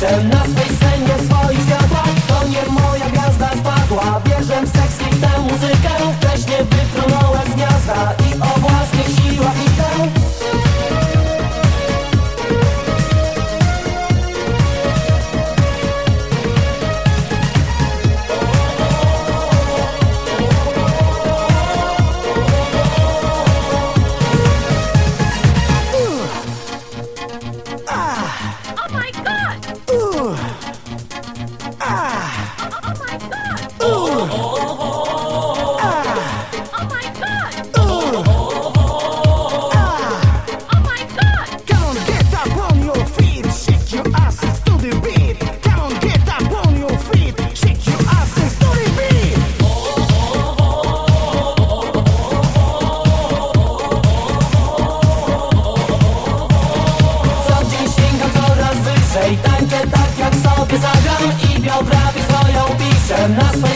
piszę Na swej scenie coraz wyżej